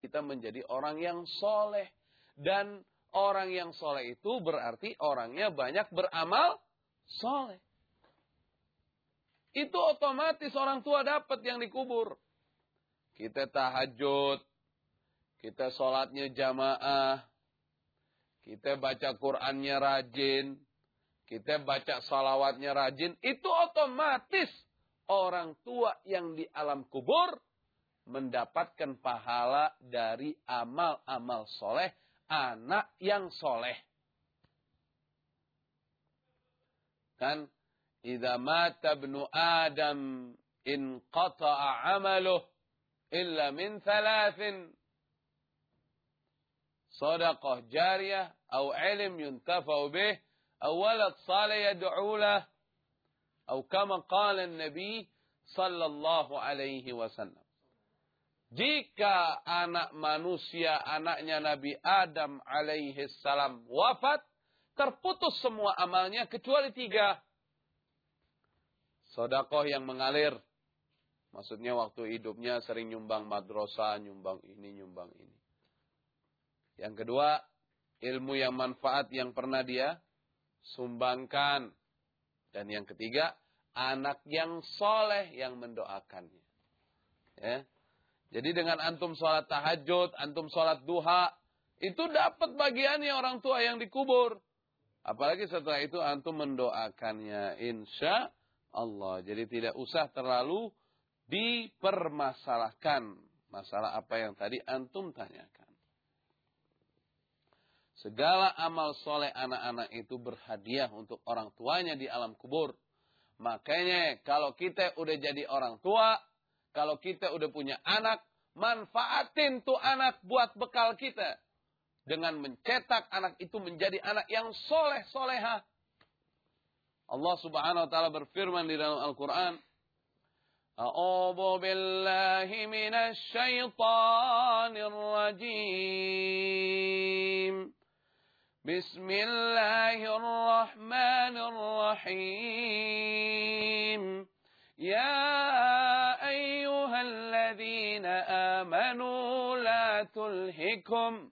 kita menjadi orang yang soleh. Dan orang yang soleh itu berarti orangnya banyak beramal soleh. Itu otomatis orang tua dapat yang dikubur. Kita tahajud, kita sholatnya jamaah, kita baca Qur'annya rajin, kita baca salawatnya rajin, itu otomatis orang tua yang di alam kubur mendapatkan pahala dari amal-amal soleh anak yang soleh. Kan, idza mata ibnu Adam in qata'a amaluh illa min thalathin. Sadaqah jariyah atau ilm yuntafa'u bih atau walad salih yad'u lah atau kama qala an-nabi sallallahu alaihi wasallam jika anak manusia, anaknya Nabi Adam alaihi salam wafat, terputus semua amalnya kecuali tiga. Sodakoh yang mengalir. Maksudnya waktu hidupnya sering nyumbang madrasah, nyumbang ini, nyumbang ini. Yang kedua, ilmu yang manfaat yang pernah dia sumbangkan. Dan yang ketiga, anak yang soleh yang mendoakannya. Ya. Jadi dengan antum sholat tahajud, antum sholat duha, itu dapat bagiannya orang tua yang dikubur. Apalagi setelah itu antum mendoakannya. Insya Allah. Jadi tidak usah terlalu dipermasalahkan. Masalah apa yang tadi antum tanyakan. Segala amal soleh anak-anak itu berhadiah untuk orang tuanya di alam kubur. Makanya kalau kita udah jadi orang tua, kalau kita udah punya anak, manfaatin tuh anak buat bekal kita. Dengan mencetak anak itu menjadi anak yang soleh soleha. Allah subhanahu wa ta'ala berfirman di dalam Al-Quran. A'udhu billahi minas syaitanir rajim. Bismillahirrahmanirrahim. يا أيها الذين آمنوا لا تلهكم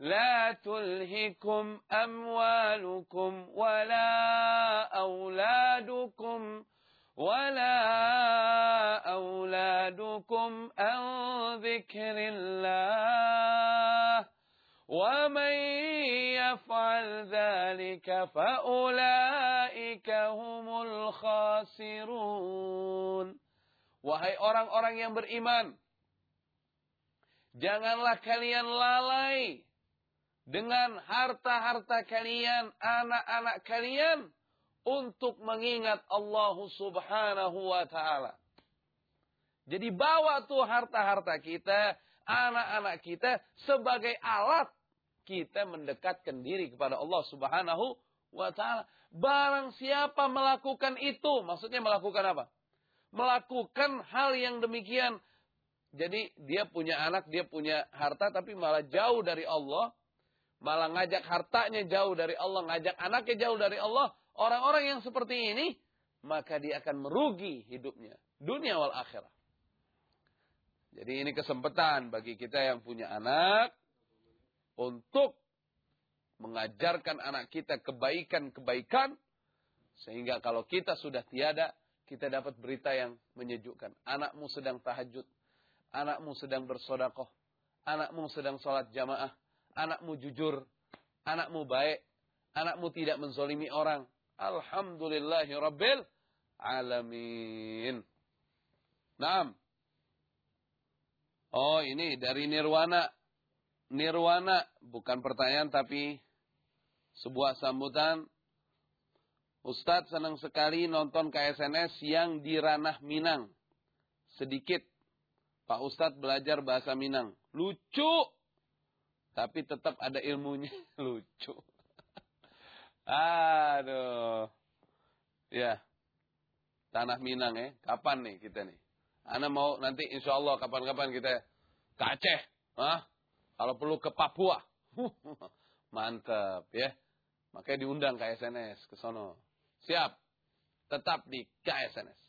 لا تلهكم أموالكم ولا أولادكم ولا أولادكم عن ذكر الله. ومن يفعل ذلك فأولئك هم الخاسرون Wahai orang-orang yang beriman, janganlah kalian lalai dengan harta-harta kalian, anak-anak kalian, untuk mengingat Allah subhanahu wa ta'ala. Jadi bawa tuh harta-harta kita, anak-anak kita sebagai alat kita mendekatkan diri kepada Allah Subhanahu wa taala. Barang siapa melakukan itu, maksudnya melakukan apa? Melakukan hal yang demikian. Jadi dia punya anak, dia punya harta tapi malah jauh dari Allah, malah ngajak hartanya jauh dari Allah, ngajak anaknya jauh dari Allah. Orang-orang yang seperti ini, maka dia akan merugi hidupnya, dunia wal akhirah. Jadi ini kesempatan bagi kita yang punya anak untuk mengajarkan anak kita kebaikan-kebaikan sehingga kalau kita sudah tiada kita dapat berita yang menyejukkan. Anakmu sedang tahajud, anakmu sedang bersodakoh, anakmu sedang sholat jamaah, anakmu jujur, anakmu baik, anakmu tidak menzolimi orang. Alhamdulillahi Rabbil Alamin. Naam. Oh ini dari Nirwana nirwana bukan pertanyaan tapi sebuah sambutan. Ustadz senang sekali nonton KSNS yang di ranah Minang. Sedikit Pak Ustadz belajar bahasa Minang. Lucu. Tapi tetap ada ilmunya. Lucu. Aduh. Ya. Tanah Minang ya. Kapan nih kita nih? Anda mau nanti insya Allah kapan-kapan kita ke Aceh. Hah? Kalau perlu ke Papua. Mantap ya. Makanya diundang ke SNS ke sono. Siap. Tetap di KSNS.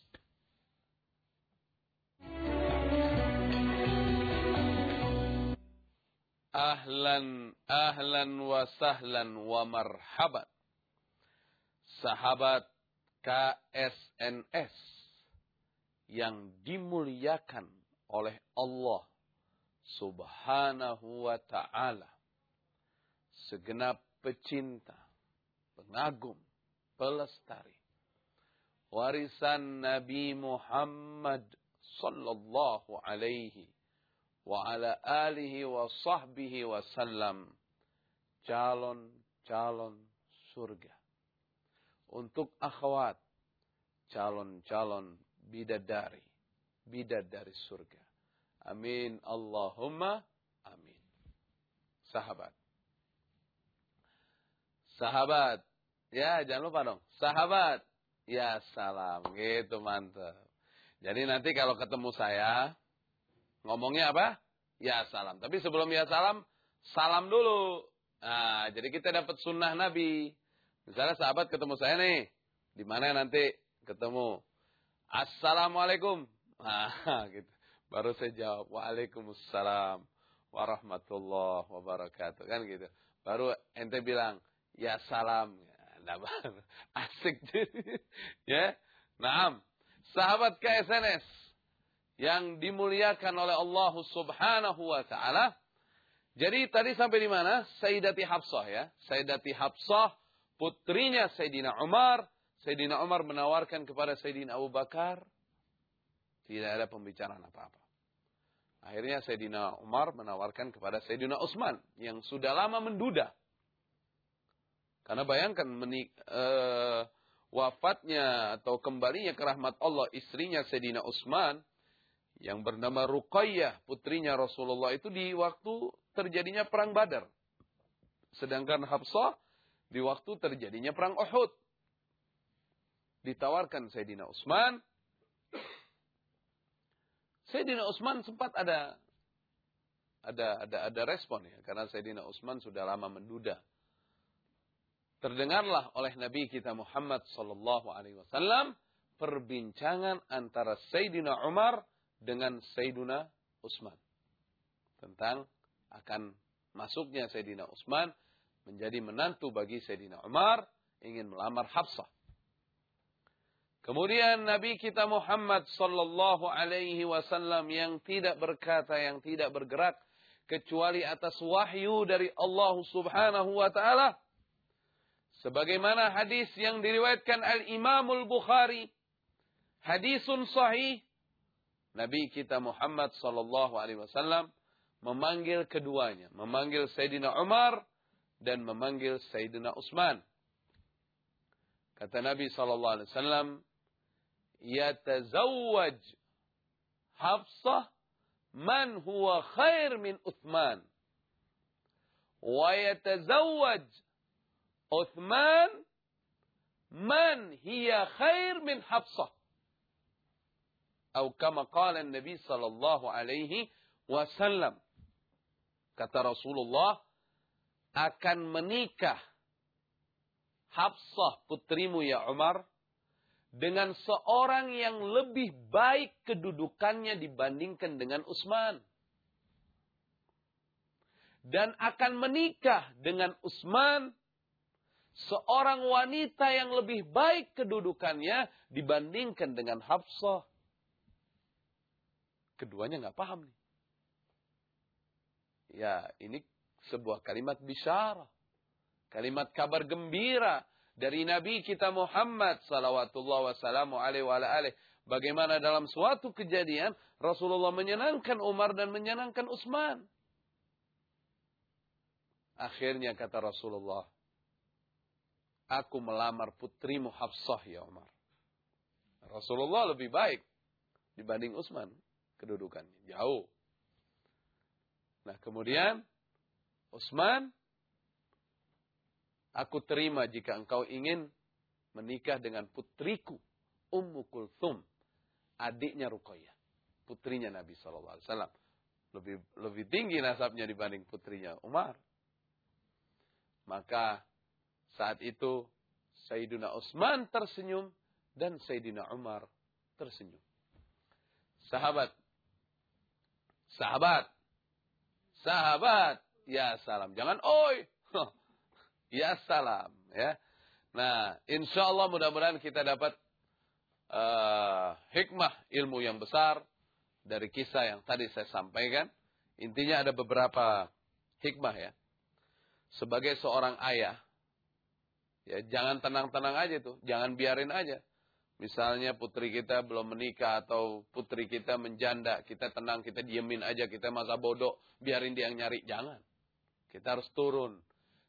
Ahlan, ahlan wa sahlan wa marhaban. Sahabat KSNS yang dimuliakan oleh Allah subhanahu wa ta'ala. Segenap pecinta, pengagum, pelestari. Warisan Nabi Muhammad sallallahu alaihi wa ala alihi wa sahbihi wa sallam calon-calon surga. Untuk akhwat, calon-calon bidadari, bidadari surga. Amin Allahumma amin. Sahabat. Sahabat. Ya, jangan lupa dong. Sahabat. Ya salam. Gitu mantap. Jadi nanti kalau ketemu saya, Ngomongnya apa? Ya salam. Tapi sebelum ya salam, salam dulu. Nah, jadi kita dapat sunnah Nabi. Misalnya sahabat ketemu saya nih. Di mana nanti ketemu. Assalamualaikum. Nah, gitu. Baru saya jawab. Waalaikumsalam. Warahmatullahi wabarakatuh. Kan gitu. Baru ente bilang. Ya salam. Nah, asik ya. Nah, sahabat KSNS yang dimuliakan oleh Allah Subhanahu wa taala. Jadi tadi sampai di mana? Sayyidati Hafsah ya. Sayyidati Hafsah putrinya Sayyidina Umar. Sayyidina Umar menawarkan kepada Sayyidina Abu Bakar tidak ada pembicaraan apa-apa. Akhirnya Sayyidina Umar menawarkan kepada Sayyidina Utsman yang sudah lama menduda. Karena bayangkan menik, uh, wafatnya atau kembalinya ke rahmat Allah istrinya Sayyidina Utsman yang bernama Ruqayyah, putrinya Rasulullah itu di waktu terjadinya perang Badar. Sedangkan Hafsah di waktu terjadinya perang Uhud. Ditawarkan Sayyidina Utsman. Sayyidina Utsman sempat ada ada ada ada respon ya karena Sayyidina Utsman sudah lama menduda. Terdengarlah oleh Nabi kita Muhammad sallallahu alaihi wasallam perbincangan antara Sayyidina Umar dengan Sayyiduna Utsman tentang akan masuknya Sayyidina Utsman menjadi menantu bagi Sayyidina Umar ingin melamar Hafsah. Kemudian Nabi kita Muhammad sallallahu alaihi wasallam yang tidak berkata, yang tidak bergerak kecuali atas wahyu dari Allah Subhanahu wa taala. Sebagaimana hadis yang diriwayatkan Al-Imamul Bukhari, hadisun sahih Nabi kita Muhammad sallallahu alaihi wasallam memanggil keduanya, memanggil Sayyidina Umar dan memanggil Sayyidina Utsman. Kata Nabi sallallahu alaihi wasallam, "Yatazawwaj Hafsah man huwa khair min Uthman." Wa yatazawwaj Uthman man hiya khair min Hafsah atau kama qala Nabi sallallahu alaihi wasallam. Kata Rasulullah akan menikah Hafsah putrimu ya Umar dengan seorang yang lebih baik kedudukannya dibandingkan dengan Utsman. Dan akan menikah dengan Utsman seorang wanita yang lebih baik kedudukannya dibandingkan dengan Hafsah. Keduanya nggak paham nih. Ya, ini sebuah kalimat bisyarah. Kalimat kabar gembira dari Nabi kita Muhammad salawatullah wassalamu alaihi wa alaih. Bagaimana dalam suatu kejadian Rasulullah menyenangkan Umar dan menyenangkan Utsman. Akhirnya kata Rasulullah, aku melamar putrimu Hafsah ya Umar. Rasulullah lebih baik dibanding Utsman kedudukannya. Jauh. Nah kemudian Utsman, aku terima jika engkau ingin menikah dengan putriku Ummu Kulthum, adiknya Ruqayyah, putrinya Nabi SAW. Lebih lebih tinggi nasabnya dibanding putrinya Umar. Maka saat itu Sayyidina Utsman tersenyum dan Sayyidina Umar tersenyum. Sahabat Sahabat. Sahabat. ya salam. Jangan oi. ya salam. Ya. Nah, insya Allah mudah-mudahan kita dapat uh, hikmah ilmu yang besar dari kisah yang tadi saya sampaikan. Intinya ada beberapa hikmah ya. Sebagai seorang ayah, ya jangan tenang-tenang aja tuh, jangan biarin aja. Misalnya putri kita belum menikah atau putri kita menjanda, kita tenang, kita diemin aja, kita masa bodoh, biarin dia yang nyari. Jangan. Kita harus turun.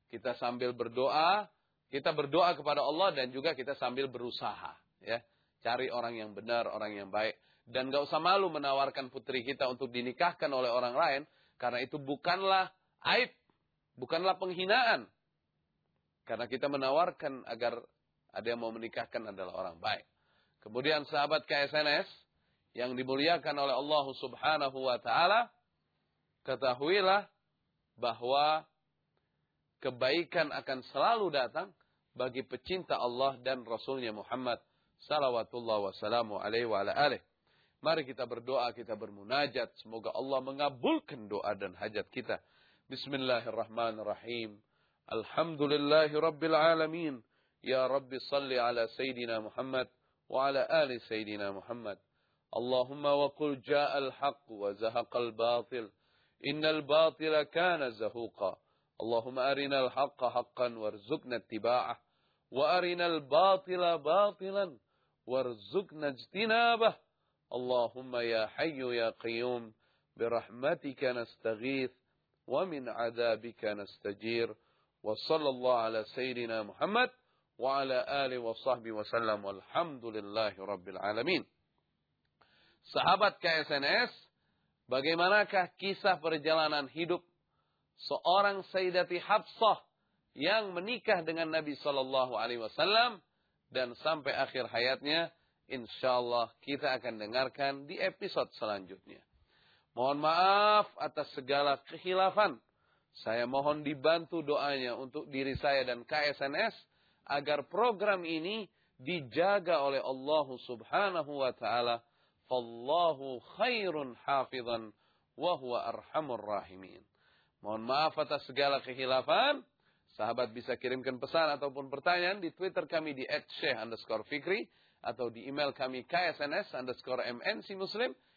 Kita sambil berdoa, kita berdoa kepada Allah dan juga kita sambil berusaha. ya Cari orang yang benar, orang yang baik. Dan gak usah malu menawarkan putri kita untuk dinikahkan oleh orang lain, karena itu bukanlah aib, bukanlah penghinaan. Karena kita menawarkan agar ada yang mau menikahkan adalah orang baik. Kemudian sahabat KSNS yang dimuliakan oleh Allah Subhanahu wa taala, ketahuilah bahwa kebaikan akan selalu datang bagi pecinta Allah dan Rasulnya Muhammad salawatullah wassalamu alaihi wa ala alih. Mari kita berdoa, kita bermunajat. Semoga Allah mengabulkan doa dan hajat kita. Bismillahirrahmanirrahim. Alhamdulillahi Rabbil Alamin. Ya Rabbi salli ala Sayyidina Muhammad wa ala ali Sayyidina Muhammad. Allahumma wa qul ja'al haq wa zahaqal batil. Innal batila kana zahuqa. اللهم أرنا الحق حقا وارزقنا اتباعه وأرنا الباطل باطلا وارزقنا اجتنابه اللهم يا حي يا قيوم برحمتك نستغيث ومن عذابك نستجير وصلى الله على سيدنا محمد ala alihi wa sahbihi wasallam walhamdulillahi rabbil alamin. Sahabat KSNS, bagaimanakah kisah perjalanan hidup seorang Sayyidati Hafsah yang menikah dengan Nabi Shallallahu Alaihi Wasallam dan sampai akhir hayatnya, insya Allah kita akan dengarkan di episode selanjutnya. Mohon maaf atas segala kehilafan. Saya mohon dibantu doanya untuk diri saya dan KSNS agar program ini dijaga oleh Allah Subhanahu wa taala. Fallahu khairun hafizan wa huwa arhamur rahimin. Mohon maaf atas segala kehilafan. Sahabat bisa kirimkan pesan ataupun pertanyaan di Twitter kami di @sheikh_fikri atau di email kami ksns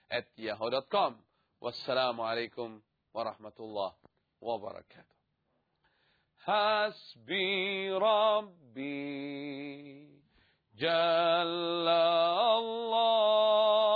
at yahoo.com. Wassalamualaikum warahmatullahi wabarakatuh. Hasbi Rabbi Jalla Allah